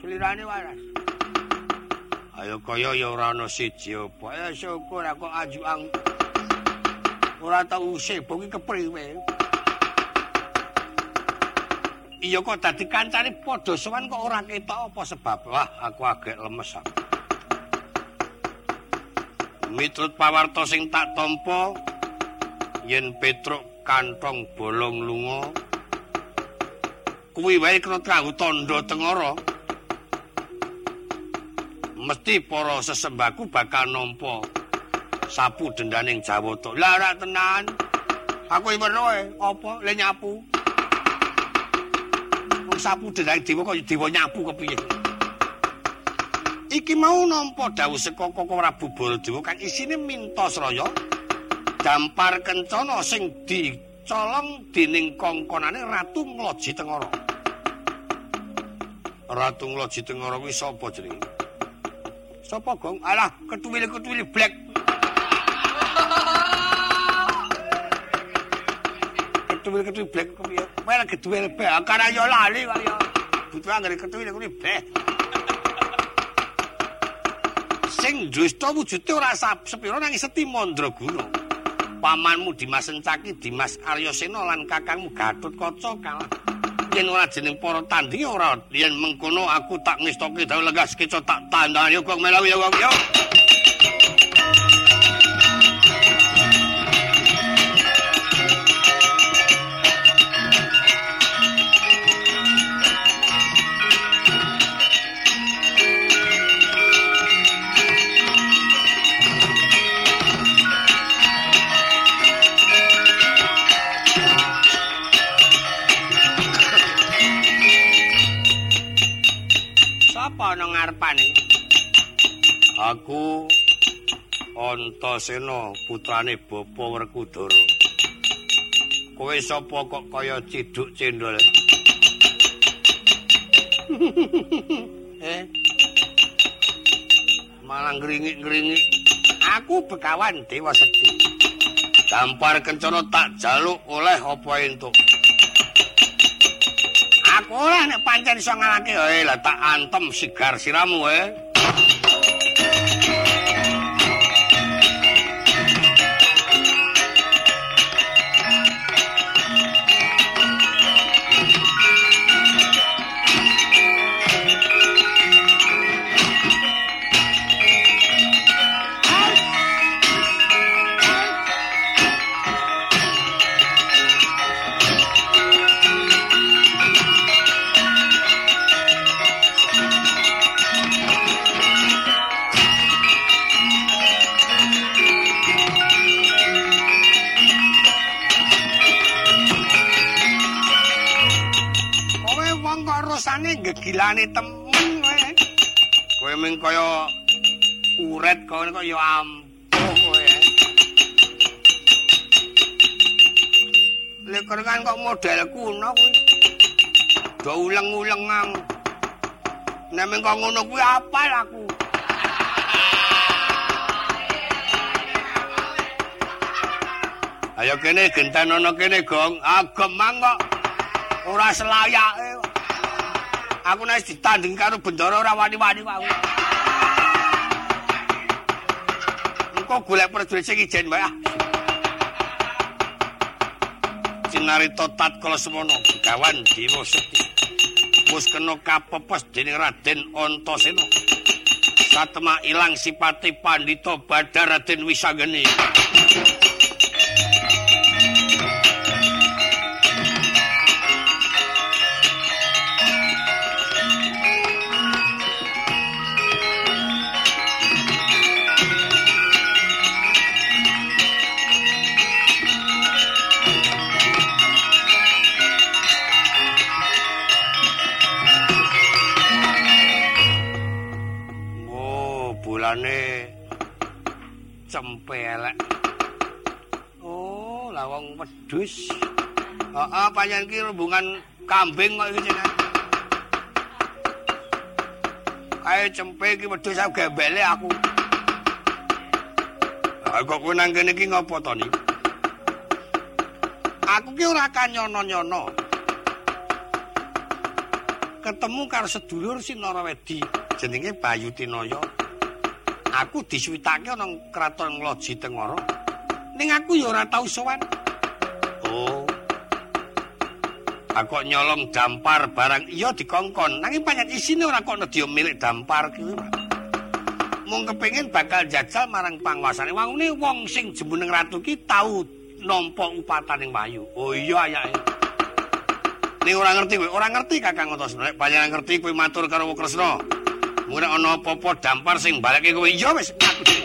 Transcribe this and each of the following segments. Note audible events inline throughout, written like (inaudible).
Selirane waras. Ayo kaya ya ora ana siji apa. Ya syukur aku ajuang. Ora tau sibuk iki kepriwe. Iya kok dadi kancane padha sowan kok ora ketok apa sebab? Wah, aku agek lemes aku. Miturut pawarta sing tak tampa yen Petruk kantong bolong lunga kuwi wae kena kanggo tandha tengara. Mesti para sesembaku bakal nampa sapu dendaning Jawata. Lah ora tenan. Aku iki weruh apa le nyapu. sapu dening dewa kaya dewa nyapu kepiye. Iki mau nampa dawuh saka Koko Prabu Baladewa kang isine Mintasraya dampar kencana sing dicolong dening kongkonane Ratu Ngloji Tengara. Ratu Ngloji Tengara kuwi sapa jenenge? Sapa, Gong? Alah, ketuwil-ketuwil blek. ketuwil-ketuwil blek kepiye? Well ketuwil be, akara yo lali kok yo. Butuh anggere ketuwil-ketuwil be. Sing dusta wujude ora sepira nang Seti Mandraguna. Pamanmu Dimas Sencaki, Dimas Aryasena lan kakangmu Gatut Kaca kalah. Yen ora jeneng para tanding ora yen mengkono aku tak ngestoke dawuh legas keco tak tandani kok melawi yo yo. ana Antasena putrane Bapa Werkudara. Kowe sapa kok kaya ciduk cendol? (laughs) eh? Malah ngringik-ngringik. Aku bekawan Dewa Sekti. Dampar kencana tak jaluk oleh apa entuk. Aku ora nek pancen iso ngalake ae lah tak antem sigar siramu eh. Gegilane temen kowe. Kowe mung kaya uret kowe kaya ampuh kowe. Lek kan kok model kuno kuwi. Do uleng-ulengang. Nek mung kok ngono kuwi apal aku. Ayo kene gentan ana kene, Gong. Agem mangkok. Ora selayake. Aku nek ditanding karo bendara ora wani-wani wae. Engko golek prajurit sing ijen wae. Cinarita tatkala semono gawan Dewa Sekti. Wis kena kapepes dening Raden Antasena. Satemak ilang sipati pandhita Badar Raden Wisageni. Wedhus. Heeh, panjenengan ki rembungan kambing kok iki jenengan. Kae cempe iki wedhus aku gembele aku. Aku kok nang kene iki ngopo to ni? Aku ki ora kan nyono-nyono. ketemu karo sedulur Sinarawedi jenenge Bayu Tinaya. Aku disuwitake ana kraton Ngloji Tengara. Ning aku ya ora tau sowan. Aku nyolong dampar barang iya dikongkon, nanging pancen isine ora kok nedya milik dampar kuwi. Mung kepengin bakal jajal marang panguasane. Wangune wong sing jemuneng ratu ki tau nampa upataning wayu. Oh iya ayake. Ning ora ngerti kowe, ora ngerti Kakang Antasena. Nek panjenengan ngerti kowe matur karo Kresna. Mula ana apa-apa dampar sing baleke kowe iya wis saking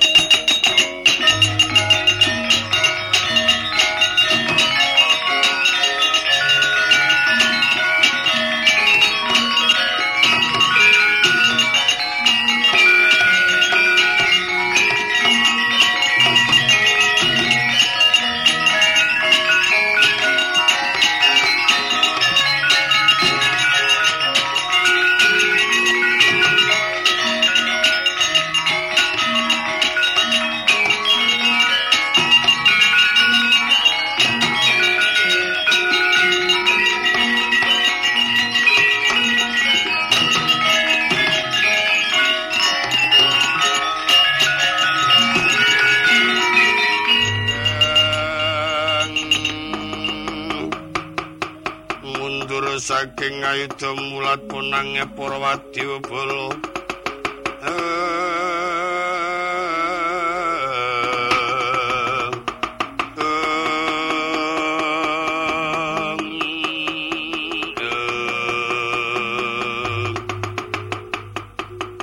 ayudha mulat wadyabala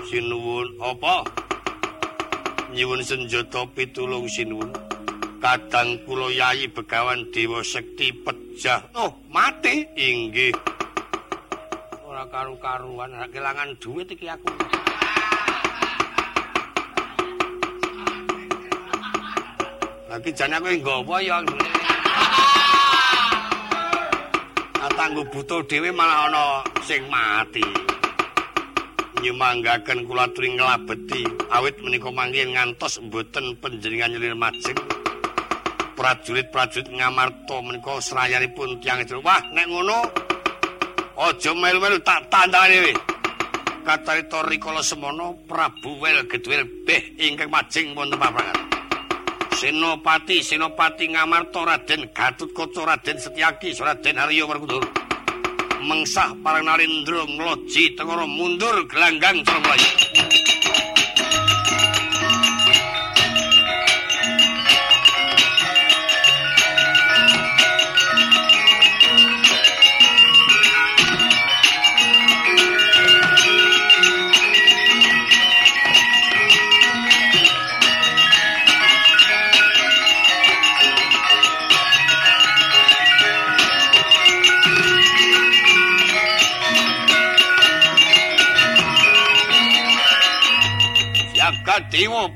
sinuwun apa? Nyuwun senjata pitulung sinuwun. Kadang kula yayi begawan dewa sekti pejah. Oh mati. Inggih karu-karuan ora kelangan duit iki aku. Lagi jane aku nggawa ya. Atanggo butuh dhewe malah ana sing mati. Nyemanggaken kula tring nglabeti awit menika mangke ngantos mboten panjenengan nyelir majeng. Prajurit-prajurit ngamarta menika serayanipun tiyang Wah, nek ngono Aja melu-melu tak tandhane kowe. Kacarita rikala semono Prabu Wel Gedwel beh ingkang majing wonten paprangan. Senopati Senopati Ngamarta Raden Gatutkaca Raden Setyaki Raden Arya Werkudara. Mengsah parang Narendra ngloji tengara mundur gelanggang cara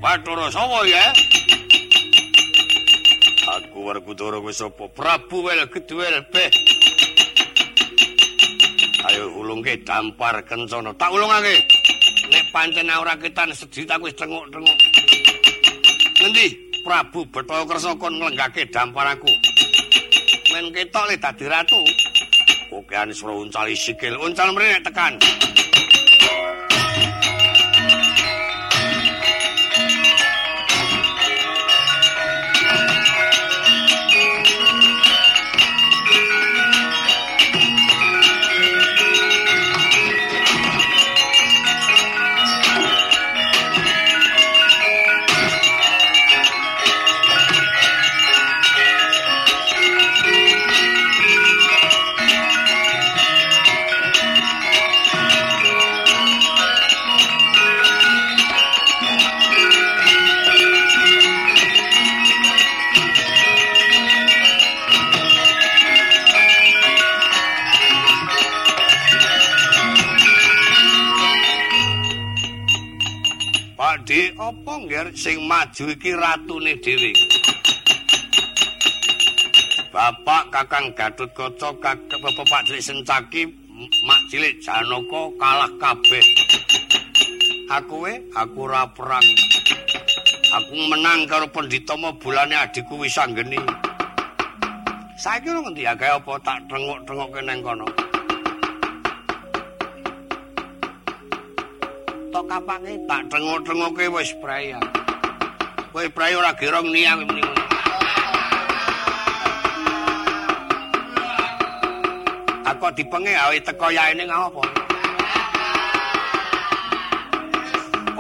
Bathara Sawa ya. Aku Werkudara wis apa Prabu Wel Gedwel beh. Ayo ulungke dampar kencana. Tak ulungake. Nek pancen ora ketan sedhi tak wis tenguk-tenguk. Ngendi Prabu Bathara Kersa kon nglenggake dampar aku. Men ketok le dadi ratu. Oke anis uncali sikil. Uncal mrene tekan. Sing maju iki ratune dhewe. Bapak Kakang Gatut Kaca, Kakang Bapak Pak Cilik Sencaki, Mak Cilik Janaka kalah kabeh. Aku we, aku ora perang. Aku menang karo Panditama bulane adikku wis anggeni. Saiki ngendi ya apa tak tengok-tengokke nang kono. Tok kapange tak tengok-tengoke wis praya. Kowe praya ora gerong niang muni. Aku dipenge awe teko yae ning apa?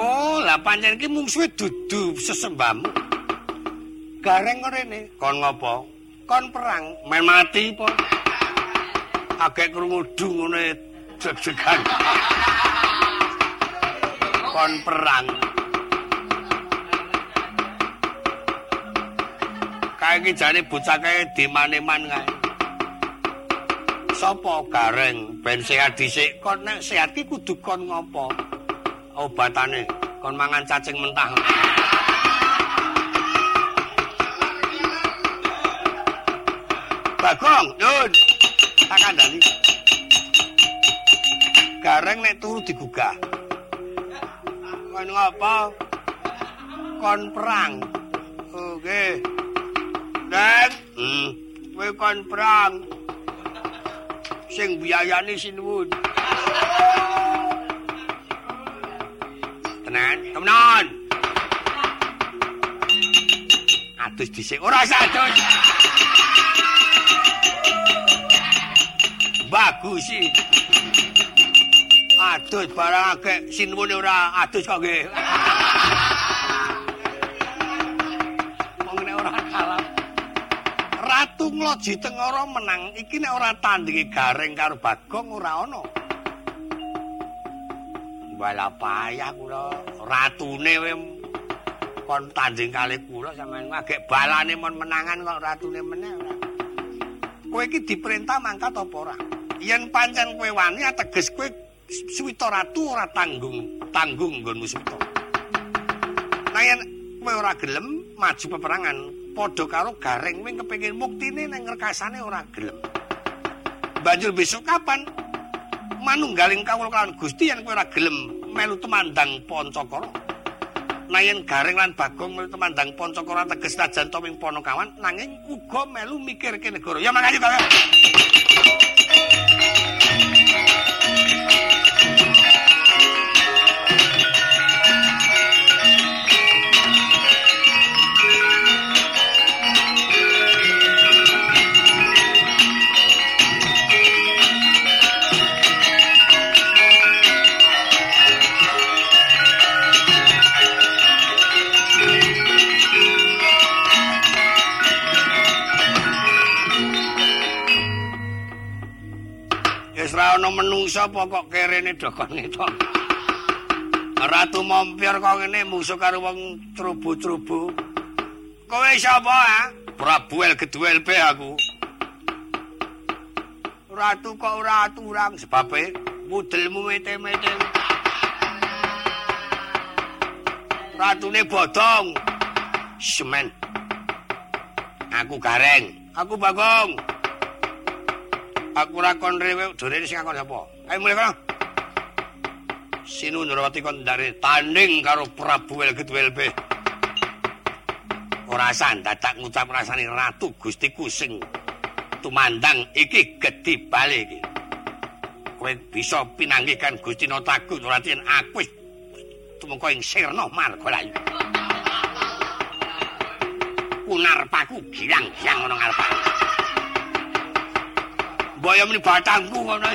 Oh, lah pancen iki mungsuhe dudu sesembahmu. Gareng rene, kon ngopo? Kon perang, main mati po. Agek krungu dung ngene deg-degan. Kon perang. Kae iki jane bocah kae dimane-man kae. Sopo gareng ben sehat dhisik kon nek sehat ki kudu kon ngopo? Obatane kon mangan cacing mentah. Bagong, Yun. Tak kandhani. Gareng nek turu digugah. Kon ngapa? Kon perang. Oke. Dan, hmm, kowe kon perang. Sing biayane sinuwun. Tenan, temenan. Adus dhisik ora sadus. Bagus sih. Adus barang akeh sinuwune ora adus kok nggih. Wong nek ora kalah. Ratu Ngloji Tengara menang iki nek ora tandingi gareng karo Bagong ora ana. Wala payah kula ratune we kon tanding kali kula sampeyan agek balane mon menangan kok ratune meneh ora. Kowe iki diperintah mangkat apa ora? Yen pancen kowe wani ateges kowe Suwita Ratu ora tanggung, tanggung nggonmu Suwita. Nayan kowe ora gelem maju peperangan, padha karo Gareng wing kepengin muktine ning rekasane ora gelem. Banjur besok kapan? Manunggaling kawula kalawan Gusti yen kowe ora gelem melu temandang Pancakara. Nayan Gareng lan Bagong melu temandang Pancakara teges najan to wing Panakawan nanging uga melu mikirke negara. Ya makasih, Bapak. Ana menungsa apa kok kerene dokone tok. Ratu Mampir kok ngene musuh karo wong trubu-trubu. Kowe sapa ha? Prabu El Geduel pe aku. Ratu kok ora aturang sebabe mudelmu mete-mete. Ratune bodong. Semen. Aku gareng. Aku bagong. Aku ora kon rewe dore sing akon sapa? Ayo mulih kono. Sinu nurawati kon ndare tanding karo Prabu Welget ora sandadak ngucap rasane ratu gustiku sing tumandang iki gedhi bali iki. Kowe bisa pinanggikan Gusti Notaku nurawati aku wis tumeka ing sirna margalayu kunar paku gilang-gilang ana ngarep Mbaya muni batangku ngono.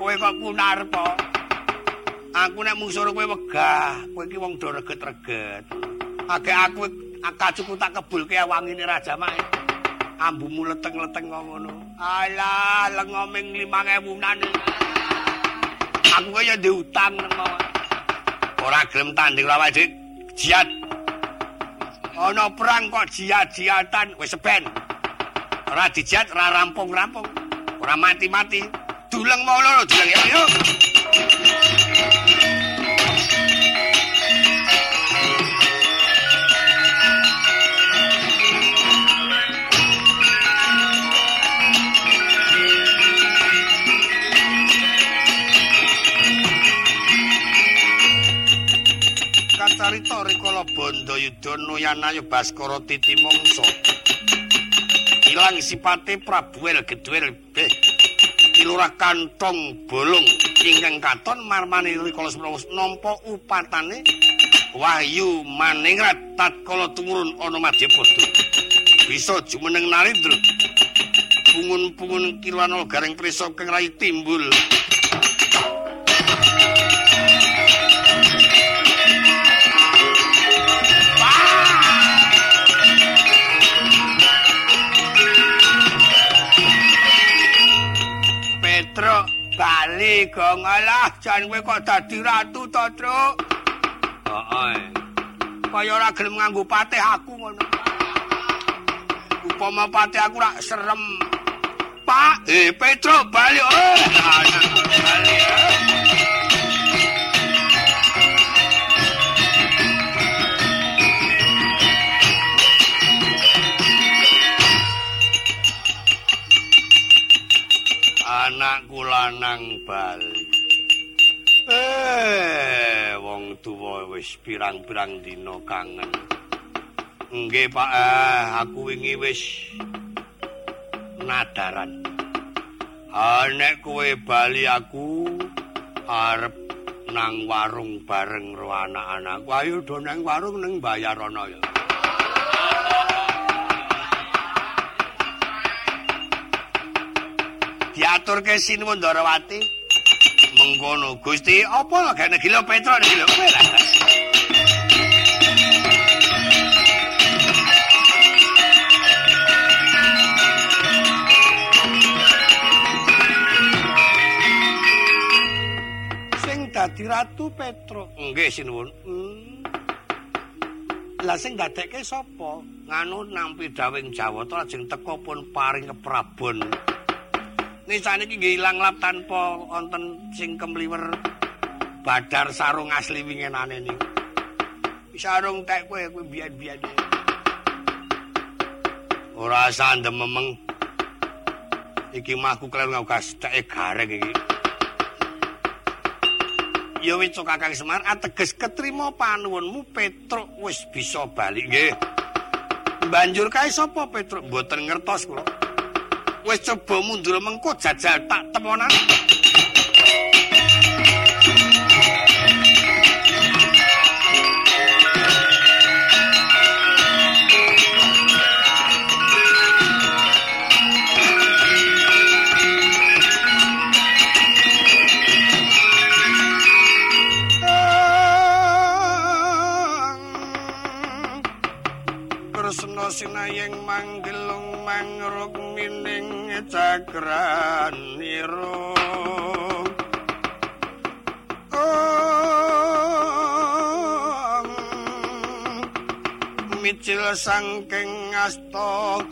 Kowe kok kunarpa. Aku nek mung suruh kowe wegah, kowe iki wong do reget-reget. Agek aku kacuku tak kebulke wangine raja mak. Ambumu leteng-leteng ngono. Alah, lengoming 5000 nane. Aku kaya diutang nang Ora gelem tanding lawan dik. Jiat. Ana perang kok jiat-jiatan wis seben. Ora dijat ora rampung-rampung. Ora mati-mati. Duleng mau lho duleng ya yuk Kacarita rikala Bandayuda Nuyanayu Baskara Titi ilang sipate Prabu El Gedwel Ilurah kantong bolong. Ingkang katon marmani rikala semrawos nampa upatane wahyu maningrat. Tatkala tumurun ana madyapada. Bisa jumeneng narendra pungun-pungun kirwana garing prisa kang rai timbul bali gong alah jan kowe kok dadi ratu to truk heeh. Kaya ora gelem nganggo patih aku ngono. Upama patih aku rak serem. Pak eh petro bali oh bali anakku lanang bali. Eh, wong tuwa wis pirang-pirang dina kangen. Nggih, Pak, eh, aku wingi wis nadaran. Anek kowe bali aku arep nang warung bareng ro anak-anakku. Ayo do nang warung ning bayar ana ya. diaturke Sinuwun Ndarawati. Mengkono Gusti, apa gane gila Petro gila kowe lah. Sing dadi ratu Petro. Nggih Sinuwun. Hmm. Lah sing dadekke sapa? Nganu nampi dawing Jawata lajeng teka pun paring keprabon. Nisane iki nggih ilang lap tanpa wonten sing kemliwer badar sarung asli wingenane niku. Sarung tek kowe kowe biyen-biyen. Ora sandem memeng. Iki mahku kleru ngagas teke gareng iki. Ya wis Kakang Semar ateges ketrima panuwunmu Petruk wis bisa bali nggih. Banjur kae sapa Petruk? Mboten ngertos kula. Wis coba mundur mengko jajal tak temonan sinayeng manggelung mangruk mining cakraniro micil sangking asta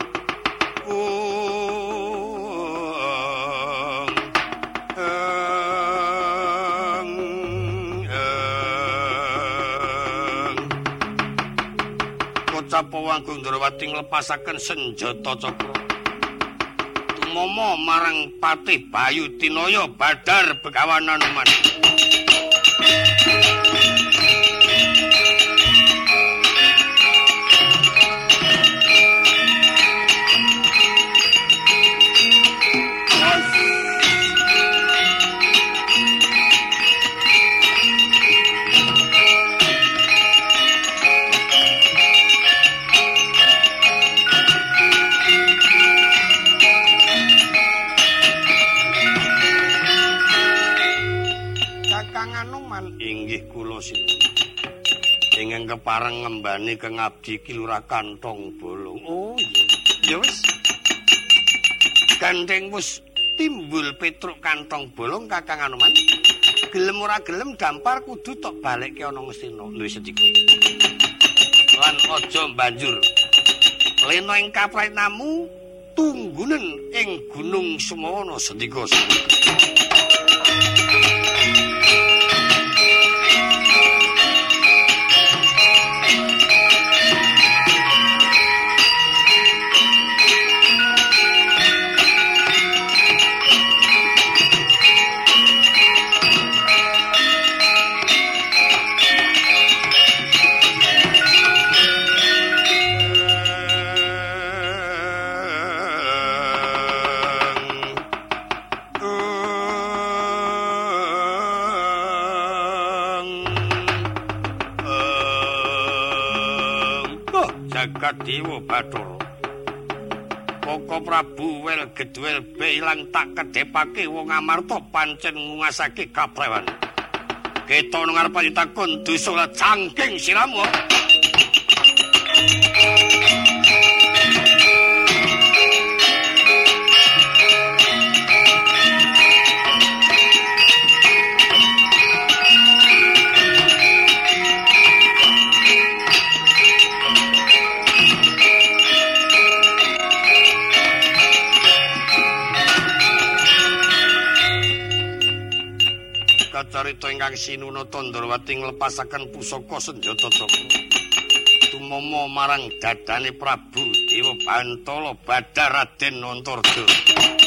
Sapa wanggung Ndrawati nglepasaken senjata cakra. Tumama marang Patih Bayu Tinaya Badar Begawanan Manuk. Kepareng ngembani ke ngabdi kilura kantong bolong. Oh iya. Ya wis. Gandeng wis timbul petruk kantong bolong Kakang Anoman. Gelem ora gelem dampar kudu tok balik ana Ngastina. Lho sediko. Lan aja banjur. Leno ing kaprait namu tunggunen ing Gunung Semono sediko. Dewa bathara Koko Prabu wel gedwel ilang tak kedepake wong amarta pancen nguasake kaprewan. Keto nang arep ditakon dosa cangking siramu. Carita ingkang sinuna Tandrawati nglepasaken pusaka senjata Joko. Tumama marang dadane Prabu Dewa Bantala Badar Raden Antarja.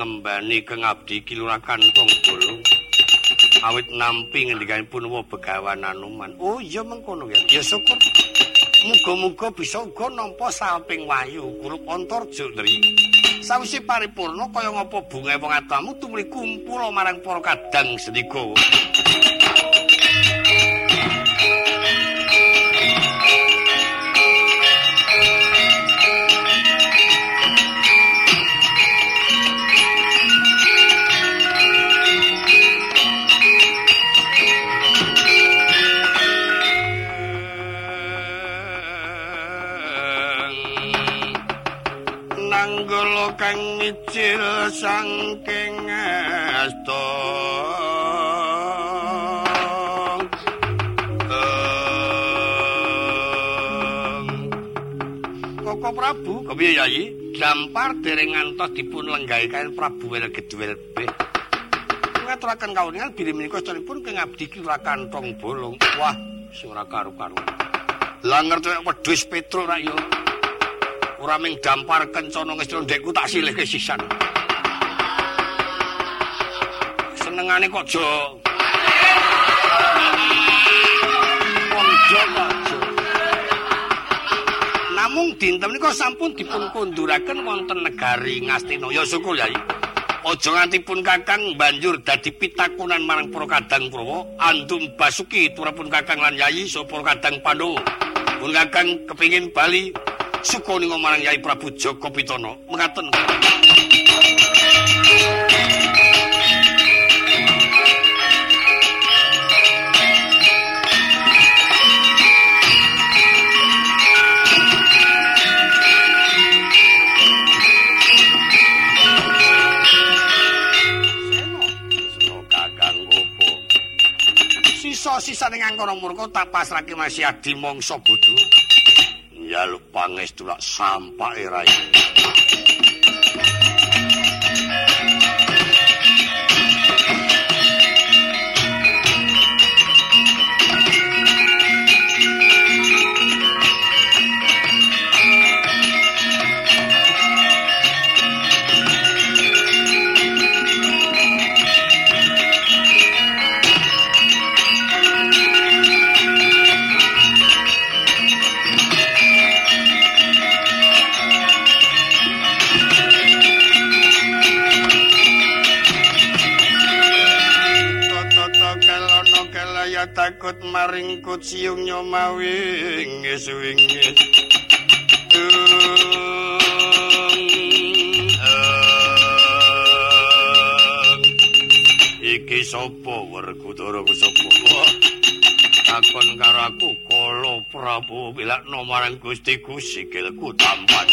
Ngembani keng abdi kilura kantong bolong awit nampi ngendikanipun wa begawan anuman. Oh iya mengkono ya. Ya syukur. Muga-muga bisa uga nampa salping wayu kurup antarja ndri. Sawise paripurna kaya ngapa bunga wong atamu tumuli kumpul marang para kadang sendika kang micil sangking asta. Koko Prabu kepiye yayi gampar dereng ngantos dipun lenggahi kaen Prabu wel gedwel be ngaturaken kawuningan bilih menika cenipun kang abdi kira kantong bolong wah ora karu-karu lah ngerti wedhus petrol ra yo ora ming dampar kencana ngestra ndekku tak silihke sisan. Senengane kok jo. Namung dinten menika sampun dipun konduraken wonten negari Ngastina ya syukur yai. Aja nganti pun kakang banjur dadi pitakunan marang para kadang prawa andum basuki turapun kakang lan yai sapa kadang pandu pun kakang kepingin bali sukoni ngomarang Yai Prabu Joko Pitono mengaten sisa-sisa ning angkara murka tak pasrahke masih adi mangsa bodho njaluk pangestu lak sampake rai maring kuciung nyomawi ngis-wingis iki sapa werkudara sapa takon karo aku kala prabu bilakno marang gustiku sikilku tampan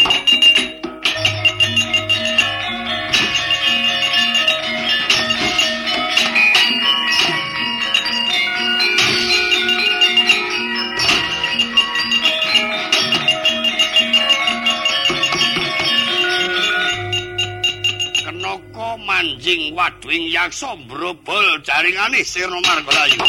waduing yaksa mbrobol jaringane Sirna Margalayu.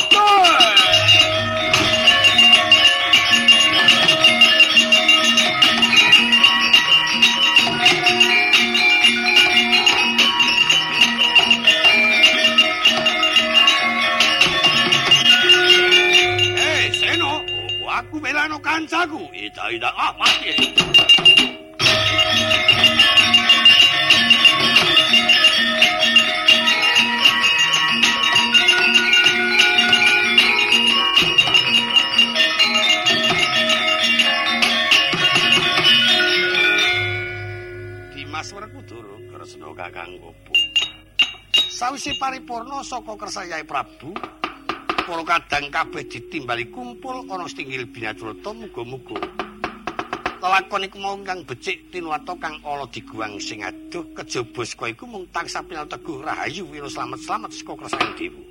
Eh, Seno, aku belano kancaku. Ida-ida, ah, mati. Kakang Gopo. Sawise paripurna saka kersayane Prabu, para kadang kabeh ditimbali kumpul ana stinggil binadrata muga-muga lelakon iku mau kang becik tinuwata kang ala diguwang sing adoh kejaba saka iku mung tansah pinateguh rahayu wira slamet-slamet saka kersane dewa